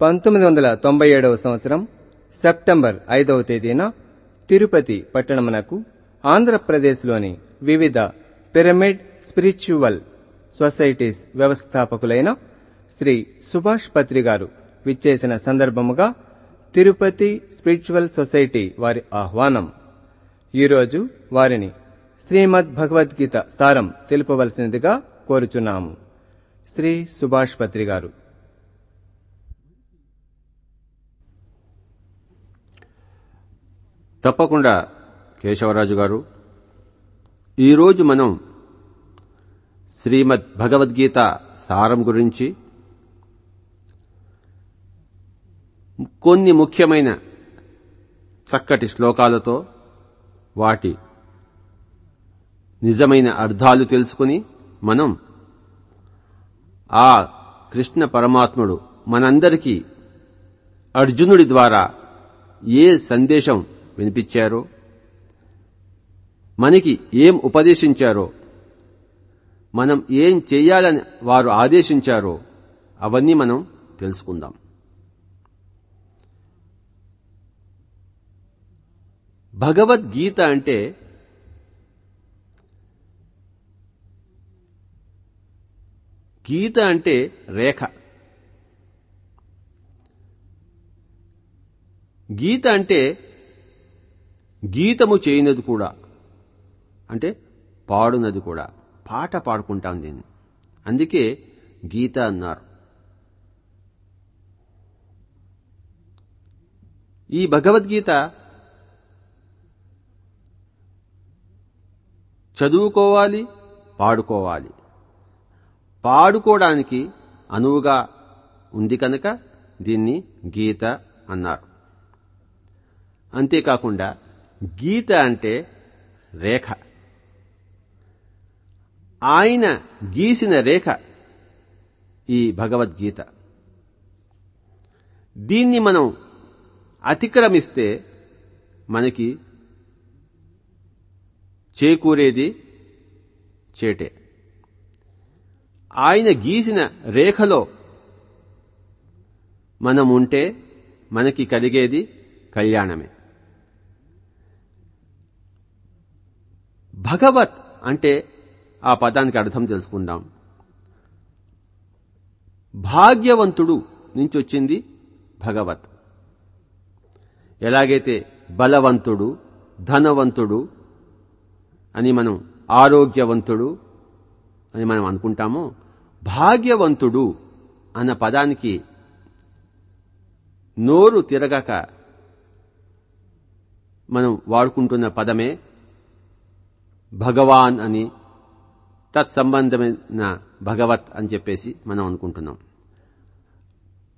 పంతొమ్మిది వందల తొంభై ఏడవ సంవత్సరం సెప్టెంబర్ ఐదవ తేదీన తిరుపతి పట్టణమునకు ఆంధ్రప్రదేశ్లోని వివిధ పిరమిడ్ స్పిరిచువల్ సొసైటీస్ వ్యవస్థాపకులైన శ్రీ సుభాష్ పత్రి గారు విచ్చేసిన సందర్భముగా తిరుపతి స్పిరిచువల్ సొసైటీ వారి ఆహ్వానం. ఈరోజు వారిని శ్రీమద్ భగవద్గీత సారం తెలుపవలసినదిగా కోరుచున్నాము. శ్రీ సుభాష్ పత్రి గారు. తప్పకుండా కేశవరాజు గారు. ఈరోజు మనం శ్రీమద్ భగవద్గీత సారం గురించి కొన్ని ముఖ్యమైన చక్కటి శ్లోకాలతో వాటి నిజమైన అర్థాలు తెలుసుకుని మనం ఆ కృష్ణ పరమాత్ముడు మనందరికీ అర్జునుడి ద్వారా ఏ సందేశం వినిపించారో? మనకి ఏం ఉపదేశించారో? మనం ఏం చేయాలని వారు ఆదేశించారో? అవన్నీ మనం తెలుసుకుందాం. భగవద్గీత అంటే గీత అంటే రేఖ. గీత అంటే గీతము చేయనది కూడా. అంటే పాడునది కూడా. పాట పాడుకుంటాం దీన్ని. అందుకే గీత అన్నారు. ఈ భగవద్గీత చదువుకోవాలి పాడుకోవాలి. పాడుకోవడానికి అనువుగా ఉంది కనుక దీన్ని గీత అన్నారు. అంతేకాకుండా గీత అంటే రేఖ. ఆయన గీసిన రేఖ ఈ భగవద్గీత. దీన్ని మనం అతిక్రమిస్తే మనకి చేకూరేది చేటే. ఆయన గీసిన రేఖలో మనం ఉంటే మనకి కలిగేది కళ్యాణమే. భగవత్ అంటే ఆ పదానికి అర్థం తెలుసుకుందాం. భాగ్యవంతుడు నుంచి వచ్చింది భగవత్. ఎలాగైతే బలవంతుడు ధనవంతుడు అని మనం ఆరోగ్యవంతుడు అని మనం అనుకుంటామో భాగ్యవంతుడు అన్న పదానికి నోరు తిరగక మనం వాడుకుంటున్న పదమే భగవాన్ అని తత్సంబంధమైన భగవత్ అని చెప్పేసి మనం అనుకుంటున్నాం.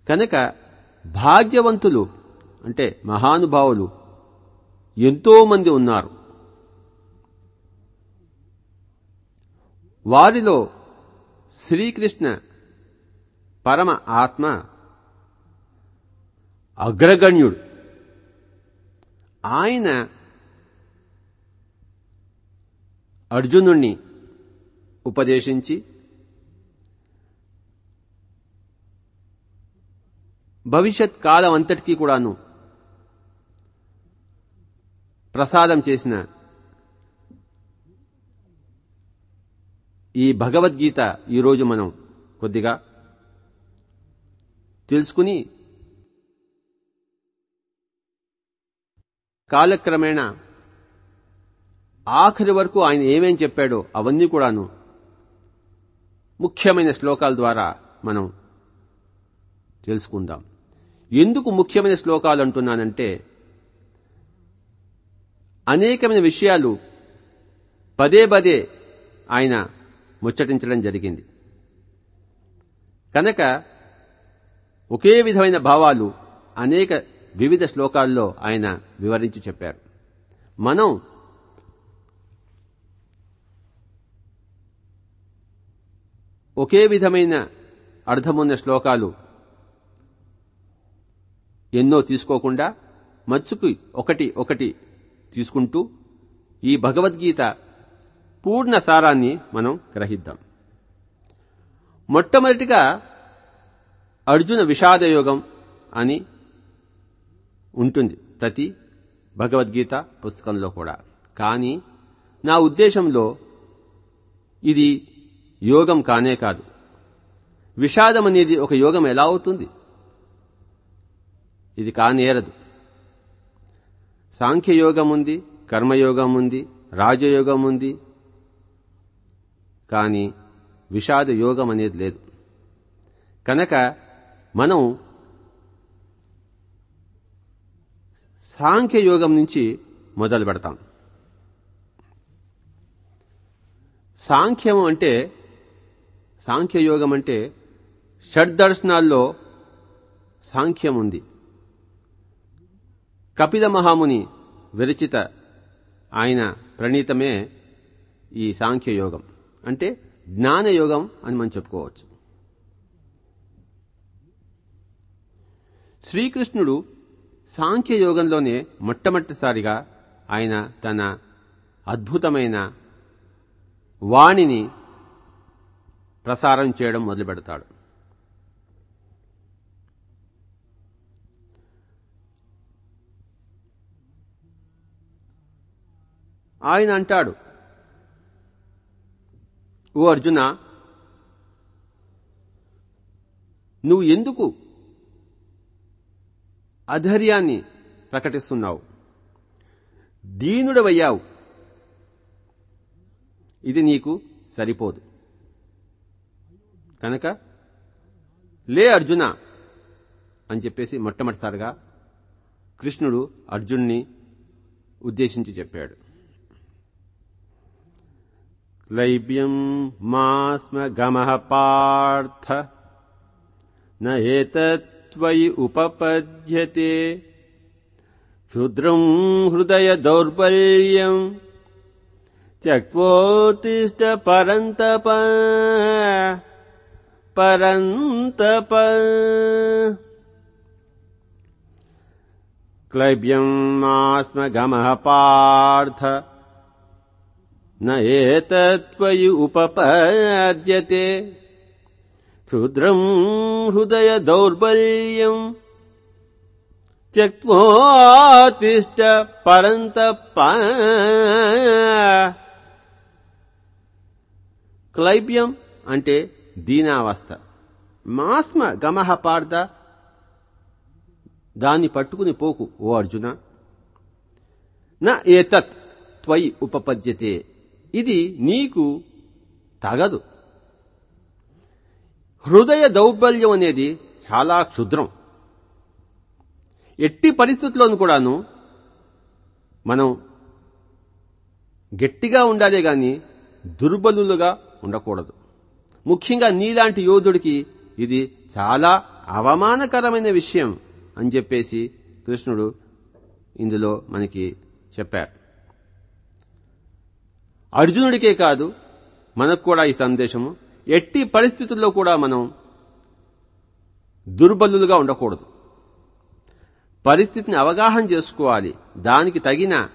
కనుక భాగ్యవంతులు అంటే మహానుభావులు ఎంతోమంది ఉన్నారు. వారిలో శ్రీకృష్ణ పరమ ఆత్మ అగ్రగణ్యుడు. ఆయన అర్జునుణ్ణి ఉపదేశించి భవిష్యత్ కాలం అంతటికీ కూడాను ప్రసాదం చేసిన ఈ భగవద్గీత ఈరోజు మనం కొద్దిగా తెలుసుకుని కాలక్రమేణా ఆఖరి వరకు ఆయన ఏమేం చెప్పాడో అవన్నీ కూడాను ముఖ్యమైన శ్లోకాల ద్వారా మనం తెలుసుకుందాం. ఎందుకు ముఖ్యమైన శ్లోకాలు అంటున్నానంటే అనేకమైన విషయాలు పదే పదే ఆయన ముచ్చటించడం జరిగింది. కనుక ఒకే విధమైన భావాలు అనేక వివిధ శ్లోకాల్లో ఆయన వివరించి చెప్పారు. మనం ఒకే విధమైన అర్థమున్న శ్లోకాలు ఎన్నో తీసుకోకుండా మత్సుకు ఒకటి ఒకటి తీసుకుంటూ ఈ భగవద్గీత పూర్ణ సారాన్ని మనం గ్రహిద్దాం. మొట్టమొదటిగా అర్జున విషాదయోగం అని ఉంటుంది ప్రతి భగవద్గీత పుస్తకంలో కూడా. కానీ నా ఉద్దేశంలో ఇది యోగం కానే కాదు. విషాదం అనేది ఒక యోగం ఎలా అవుతుంది? ఇది కానేరదు. సాంఖ్యయోగం ఉంది కర్మయోగం ఉంది రాజయోగం ఉంది కానీ విషాద యోగం అనేది లేదు. కనుక మనం సాంఖ్యయోగం నుంచి మొదలు పెడతాం సాంఖ్యం అంటే సాంఖ్యయోగం అంటే షడ్దర్శనాల్లో సాంఖ్యం ఉంది కపిల మహాముని విరచిత ఆయన ప్రణీతమే ఈ సాంఖ్యయోగం. అంటే జ్ఞానయోగం అని మనం చెప్పుకోవచ్చు. శ్రీకృష్ణుడు సాంఖ్యయోగంలోనే మొట్టమొదటిసారిగా ఆయన తన అద్భుతమైన వాణిని ప్రసారం చేయడం మొదలు పెడతాడు. ఆయన అంటాడు ఓ అర్జున నువ్వు ఎందుకు అధైర్యాన్ని ప్రకటిస్తున్నావు? దీనుడవయ్యావు. ఇది నీకు సరిపోదు. కనుక లే అర్జున అని చెప్పేసి మొట్టమొదటిసారిగా కృష్ణుడు అర్జున్ని ఉద్దేశించి చెప్పాడు. క్లైబ్యం మాస్మ గమః పార్థ న ఉపపద్యతే క్షుద్రం హృదయ దౌర్బల్యం త్యక్వోత్తిష్ట పరంతప పరంతప క్లైబ్యం మాస్మ గమః పార్థ न एतत्त्वयि उपपद्यते क्षुद्रम् हृदयदौर्बल्यम् त्यक्त्वोत्तिष्ठ परन्तप క్లైబ్యం అంటే దీనావస్థ. మాస్మ గమహ పార్థ. దాన్ని పట్టుకుని పోకు ఓ అర్జున. నా ఏతత్ త్వయి ఉపపద్యతే. ఇది నీకు తగదు. హృదయ దౌర్బల్యం అనేది చాలా క్షుద్రం. ఎట్టి పరిస్థితుల్లోనూ కూడాను మనం గట్టిగా ఉండాలే గాని దుర్బలులుగా ఉండకూడదు. ముఖ్యంగా నీలాంటి యోధుడికి ఇది చాలా అవమానకరమైన విషయం అని చెప్పేసి కృష్ణుడు ఇందులో మనకి చెప్పారు అర్జునుడికే కాదు మనకు కూడా ఈ సందేశము. ఎట్టి పరిస్థితుల్లో కూడా మనం దుర్బలులుగా ఉండకూడదు. పరిస్థితిని అవగాహన చేసుకోవాలి. దానికి తగిన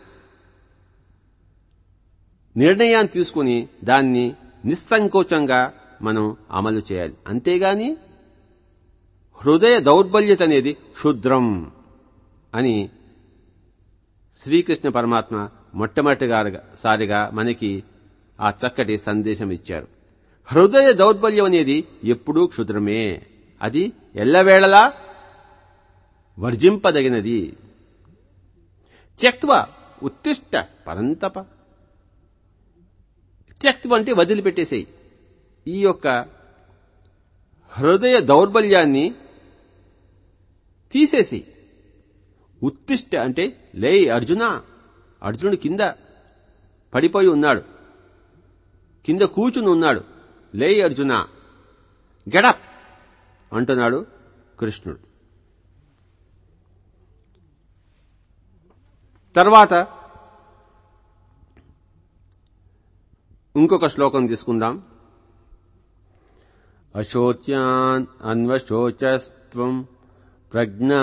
నిర్ణయాన్ని తీసుకుని దాన్ని నిస్సంకోచంగా మనం అమలు చేయాలి. అంతేగాని హృదయ దౌర్బల్యత అనేది క్షుద్రం అని శ్రీకృష్ణ పరమాత్మ మొట్టమొదటిగా సారిగా మనకి ఆ చక్కటి సందేశం ఇచ్చారు హృదయ దౌర్బల్యం అనేది ఎప్పుడూ క్షుద్రమే. అది ఎల్లవేళలా వర్జింపదగినది. త్యక్వ ఉత్తిష్ట పరంతప. త్యక్వ అంటే వదిలిపెట్టేసేయి. ఈ యొక్క హృదయ దౌర్బల్యాన్ని తీసేసి ఉత్తిష్ట అంటే లే అర్జున అర్జునుడు కింద పడిపోయి ఉన్నాడు. కింద కూచుని ఉన్నాడు. లే అర్జున గెడప్ అంటున్నాడు కృష్ణుడు. తర్వాత ఇంకొక శ్లోకం తీసుకుందాం. अशोच्यान् अन्वशोचस्त्वम् प्रज्ञा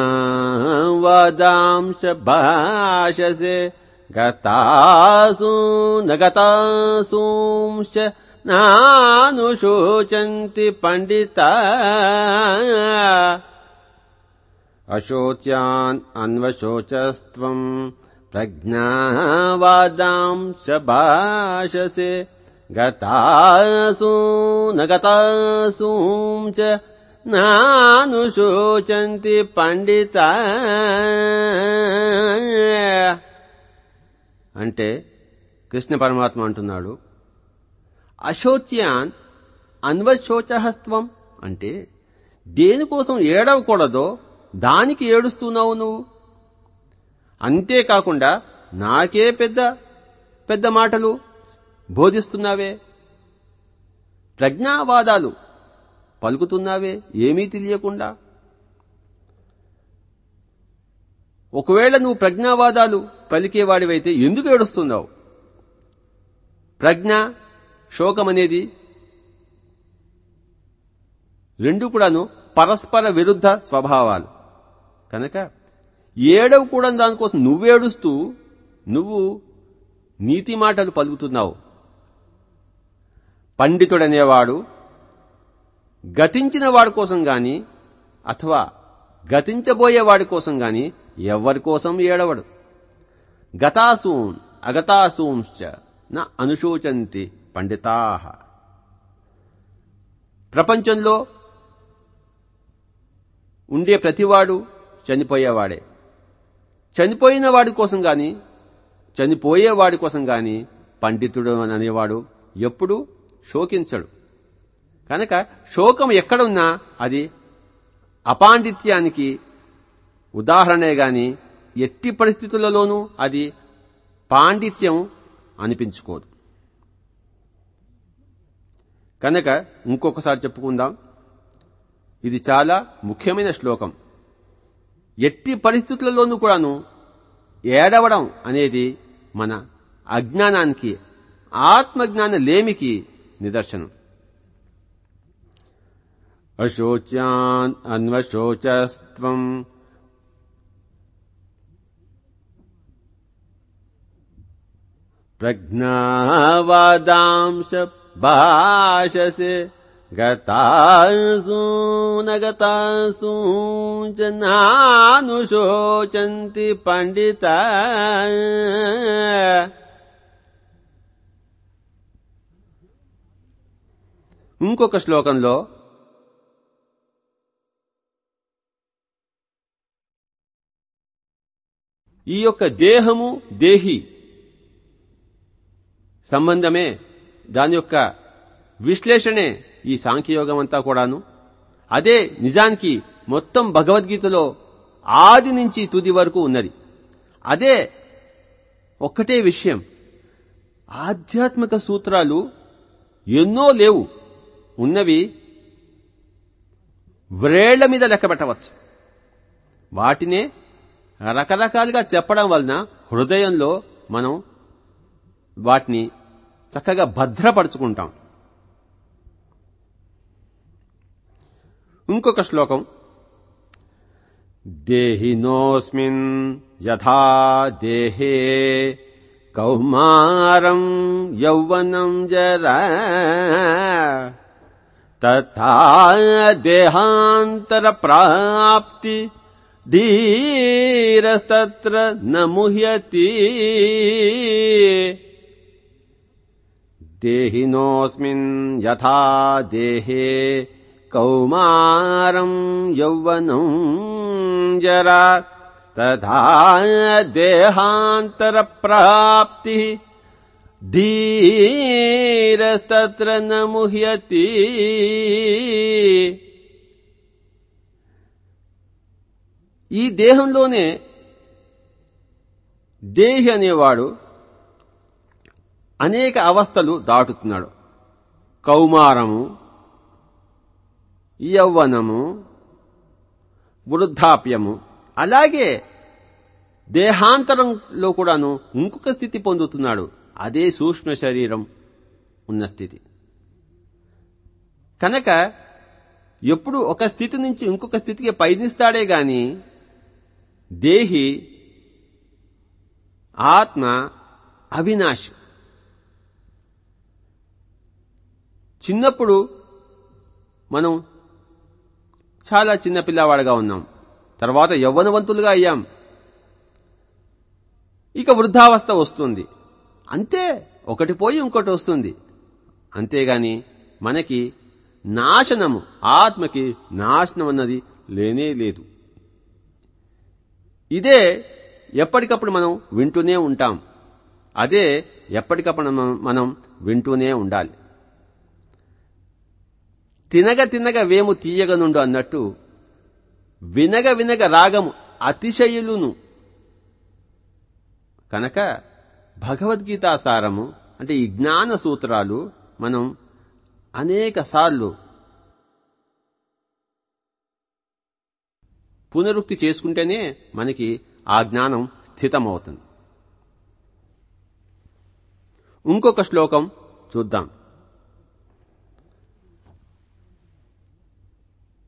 वदांश भाषसे गतासु न गतासूंश नानुशोचन्ति पण्डिता। अशोच्यान् अन्वशोचस्त्वम् प्रज्ञावादांश्च भाषसे గతాసూ నగతాసూం చ నానుశోచంతి పండిత అంటే కృష్ణ పరమాత్మ అంటున్నాడు అశోచ్యాన్ అన్వశోచహస్త్వం అంటే దేనికోసం ఏడవకూడదో దానికి ఏడుస్తున్నావు నువ్వు. అంతేకాకుండా నాకే పెద్ద పెద్ద మాటలు బోధిస్తున్నావే? ప్రజ్ఞావాదాలు పలుకుతున్నావే? ఏమీ తెలియకుండా? ఒకవేళ నువ్వు ప్రజ్ఞావాదాలు పలికేవాడివైతే ఎందుకు ఏడుస్తున్నావు? ప్రజ్ఞ శోకం అనేది రెండు కూడాను పరస్పర విరుద్ధ స్వభావాలు. కనుక ఏడవ కూడా దానికోసం నువ్వేడుస్తూ నువ్వు నీతి మాటలు పలుకుతున్నావు. పండితుడనేవాడు గతించిన వాడి కోసం గాని అథవా గతించబోయేవాడి కోసం గాని ఎవ్వరి కోసం ఏడవడు. గతాసూన్ అగతాసూంశ్చ నా అనుశోచంతి పండితాహ ప్రపంచంలో ఉండే ప్రతివాడు చనిపోయేవాడే. చనిపోయిన వాడి కోసం గాని చనిపోయేవాడి కోసం గాని పండితుడు అనేవాడు ఎప్పుడు శోకించడు. కనుక శోకం ఎక్కడున్నా అది అపాండిత్యానికి ఉదాహరణే గాని ఎట్టి పరిస్థితులలోనూ అది పాండిత్యం అనిపించుకోదు. కనుక ఇంకొకసారి చెప్పుకుందాం. ఇది చాలా ముఖ్యమైన శ్లోకం. ఎట్టి పరిస్థితులలోనూ కూడాను ఏడవడం అనేది మన అజ్ఞానానికి ఆత్మజ్ఞాన లేమికి निदर्शनम्। अशोच्यान् अन्वशोचस्त्वम्। प्रज्ञावादांश भाषसे गतासु न गतासु च नानुशोचन्ति पण्डिता। ఇంకొక శ్లోకంలో ఈ యొక్క దేహము దేహి సంబంధమే దాని యొక్క విశ్లేషణే ఈ సాంఖ్యయోగం అంతా కూడాను. అదే నిజానికి మొత్తం భగవద్గీతలో ఆది నుంచి తుది వరకు ఉన్నది. అదే ఒక్కటే విషయం. ఆధ్యాత్మిక సూత్రాలు ఎన్నో లేవు. ఉన్నవి వ్రేళ్ళ మీద లెక్క పెట్టవచ్చు వాటినే రకరకాలుగా చెప్పడం వలన హృదయంలో మనం వాటిని చక్కగా భద్రపరుచుకుంటాం. ఇంకొక శ్లోకం. దేహినోస్మిన్ యథా దేహే కౌమారం యౌవనం జరా तथा देहान्तरप्राप्ति धीरस्तत्र न मुह्यति। देहिनोऽस्मिन् यथा देहे कौमारम् यौवनम् जरा तथा देहान्तरप्राप्तिः ప్రాప్తి నముహ్యతి ఈ దేహంలోనే దేహి అనేవాడు అనేక అవస్థలు దాటుతున్నాడు. కౌమారము యౌవనము వృద్ధాప్యము. అలాగే దేహాంతరంలో కూడాను ఇంకొక స్థితి పొందుతున్నాడు. అదే సూక్ష్మ శరీరం ఉన్న స్థితి. కనుక ఎప్పుడు ఒక స్థితి నుంచి ఇంకొక స్థితికి పయనిస్తాడే గాని దేహి ఆత్మ అవినాష్ చిన్నప్పుడు మనం చాలా చిన్న పిల్లవాడుగా ఉన్నాం. తర్వాత యవ్వనవంతులుగా అయ్యాం. ఇక వృద్ధావస్థ వస్తుంది. అంతే ఒకటి పోయి ఇంకోటి వస్తుంది. అంతేగాని మనకి నాశనము ఆత్మకి నాశనం అన్నది లేనే లేదు. ఇదే ఎప్పటికప్పుడు మనం వింటూనే ఉంటాం. అదే ఎప్పటికప్పుడు మనం- మనం వింటూనే ఉండాలి. తినగ తినగ వేము తీయగనుండు అన్నట్టు వినగ వినగ రాగము అతిశయులును. కనుక భగవద్గీతా సారము అంటే ఈ జ్ఞాన సూత్రాలు మనం అనేక సార్లు పునరుక్తి చేసుకుంటేనే మనకి ఆ జ్ఞానం స్థితమవుతుంది. ఇంకొక శ్లోకం చూద్దాం.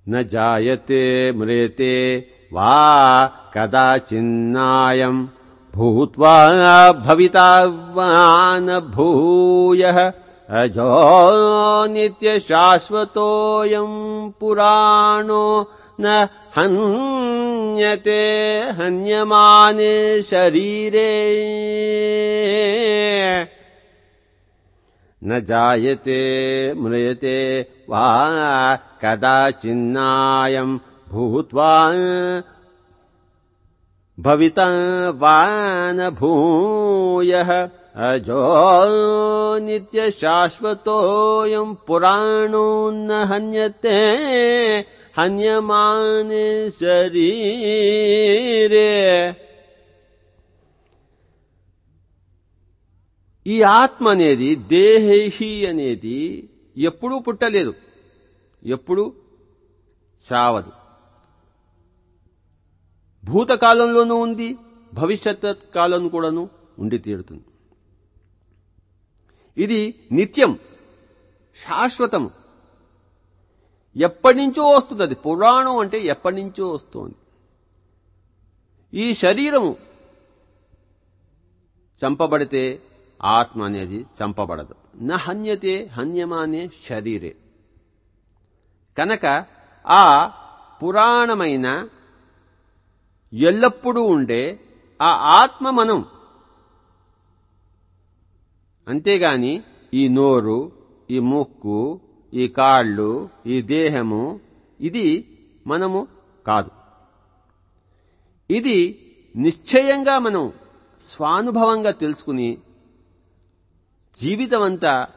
న జాయతే వా వా చిన్నాయం भूत्वा भविता वा न भूयः अजो नित्यशाश्वतोऽयम् पुराणो न हन्यते हन्यमाने शरीरे। न जायते म्रियते वा कदाचिन्नायम् भूत्वा भविता वा न भूयः अजो नित्यशाश्वतोऽयम् पुराणो न हन्यते हन्यमाने शरीरे ఈ ఆత్మ అనేది దేహి అనేది ఎప్పుడూ పుట్టలేదు ఎప్పుడూ చావదు భూతకాలంలోనూ ఉంది భవిష్యత్ కాలం కూడాను ఉండి తీరుతుంది. ఇది నిత్యం శాశ్వతం. ఎప్పటి నుంచో వస్తుంది అది పురాణం అంటే ఎప్పటి నుంచో వస్తుంది. ఈ శరీరము చంపబడితే ఆత్మ అనేది చంపబడదు. న హన్యతే హన్యమానే శరీరే. కనుక ఆ పురాణమైన ఎల్లప్పుడూ ఉండే ఆ ఆత్మ మనం. అంతేగాని ఈ నోరు ఈ ముక్కు ఈ కాళ్ళు ఈ దేహము ఇది మనము కాదు. ఇది నిశ్చయంగా మనం స్వానుభవంగా తెలుసుకుని జీవితమంతా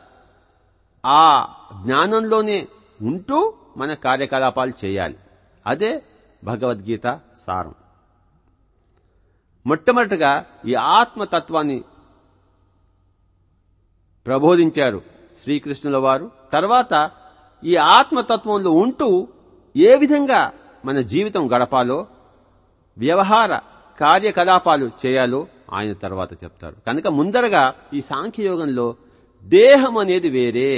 ఆ జ్ఞానంలోనే ఉంటూ మన కార్యకలాపాలు చేయాలి. అదే భగవద్గీత సారం. మొట్టమొదటిగా ఈ ఆత్మతత్వాన్ని ప్రబోధించారు శ్రీకృష్ణుల వారు. తర్వాత ఈ ఆత్మతత్వంలో ఉంటూ ఏ విధంగా మన జీవితం గడపాలో వ్యవహార కార్యకలాపాలు చేయాలో ఆయన తర్వాత చెప్తారు కనుక ముందరగా ఈ సాంఖ్యయోగంలో దేహం అనేది వేరే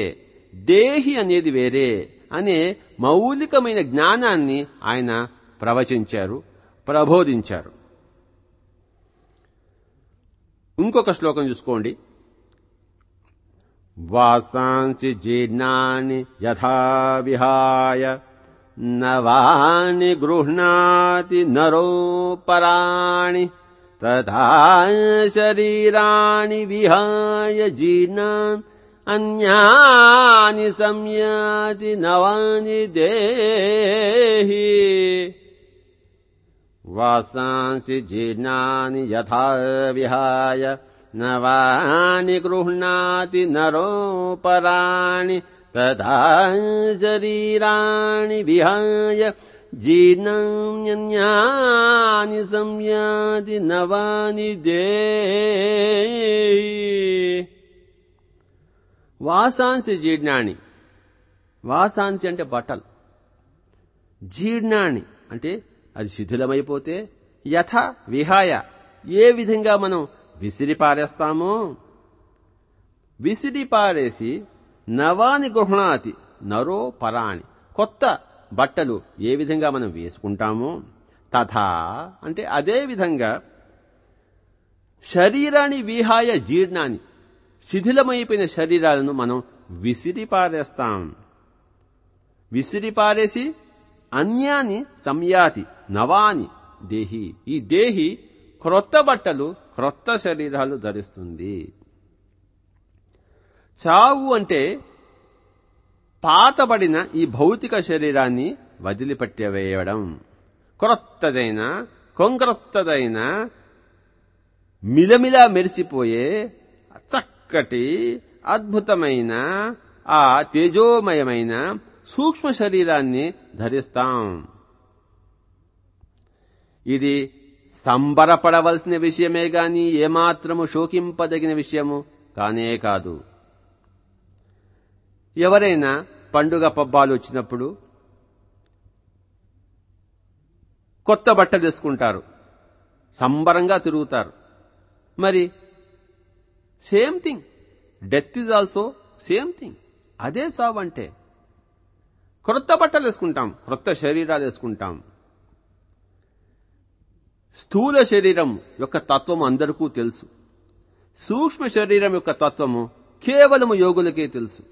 దేహి అనేది వేరే అనే మౌలికమైన జ్ఞానాన్ని ఆయన ప్రవచించారు ప్రబోధించారు. ఇంకొక శ్లోకం చూసుకోండి వాసాంసి జీర్ణాని యథా విహాయ నవాని గృహ్ణాతి నరోపరాణి తథా శరీరాణి విహాయ జీర్ణాన్ అన్యాని సంయాతి నవాని దేహి వాసాంసి జీర్ణాని యథా విహాయ నవాని గృహ్ణాతి నరోపరాణి తథా శరీరాణి విహాయ జీర్ణాన్యాని సంయాతి నవాని దేహి వాసాంసి జీర్ణాన్ని వాసాంసి అంటే బట్టలు జీర్ణాన్ని అంటే అది శిథిలమైపోతే యథ విహాయ. ఏ విధంగా మనం విసిరిపారేస్తామో విసిరిపారేసి నవాని గృహణాతి నరో పరాణి. కొత్త బట్టలు ఏ విధంగా మనం వేసుకుంటామో? తథా అంటే అదే విధంగా శరీరాన్ని విహాయ జీర్ణాన్ని శిథిలమైపోయిన శరీరాలను మనం విసిరిపారేస్తాం విసిరిపారేసి అన్యాని సంయాతి నవాని దేహి. ఈ దేహి క్రొత్త బట్టలు క్రొత్త శరీరాలు ధరిస్తుంది. చావు అంటే పాతబడిన ఈ భౌతిక శరీరాన్ని వదిలిపెట్టవేయడం. క్రొత్తదైన కొంక్రొత్తదైన మిలమిలా మెరిసిపోయే చక్కటి అద్భుతమైన ఆ తేజోమయమైన సూక్ష్మ శరీరాన్ని ధరిస్తాం. ఇది సంబరపడవలసిన విషయమే గాని ఏమాత్రము శోకింపదగిన విషయము కానే కాదు. ఎవరైనా పండుగ పబ్బాలు వచ్చినప్పుడు కొత్త బట్టలు వేసుకుంటారు సంబరంగా తిరుగుతారు. మరి same thing. Death is also same thing. అదే సాబ్ అంటే క్రొత్త బట్టలు వేసుకుంటాం క్రొత్త శరీరాలు వేసుకుంటాం. స్థూల శరీరం యొక్క తత్వం అందరికీ తెలుసు. సూక్ష్మ శరీరం యొక్క తత్వము కేవలము యోగులకే తెలుసు.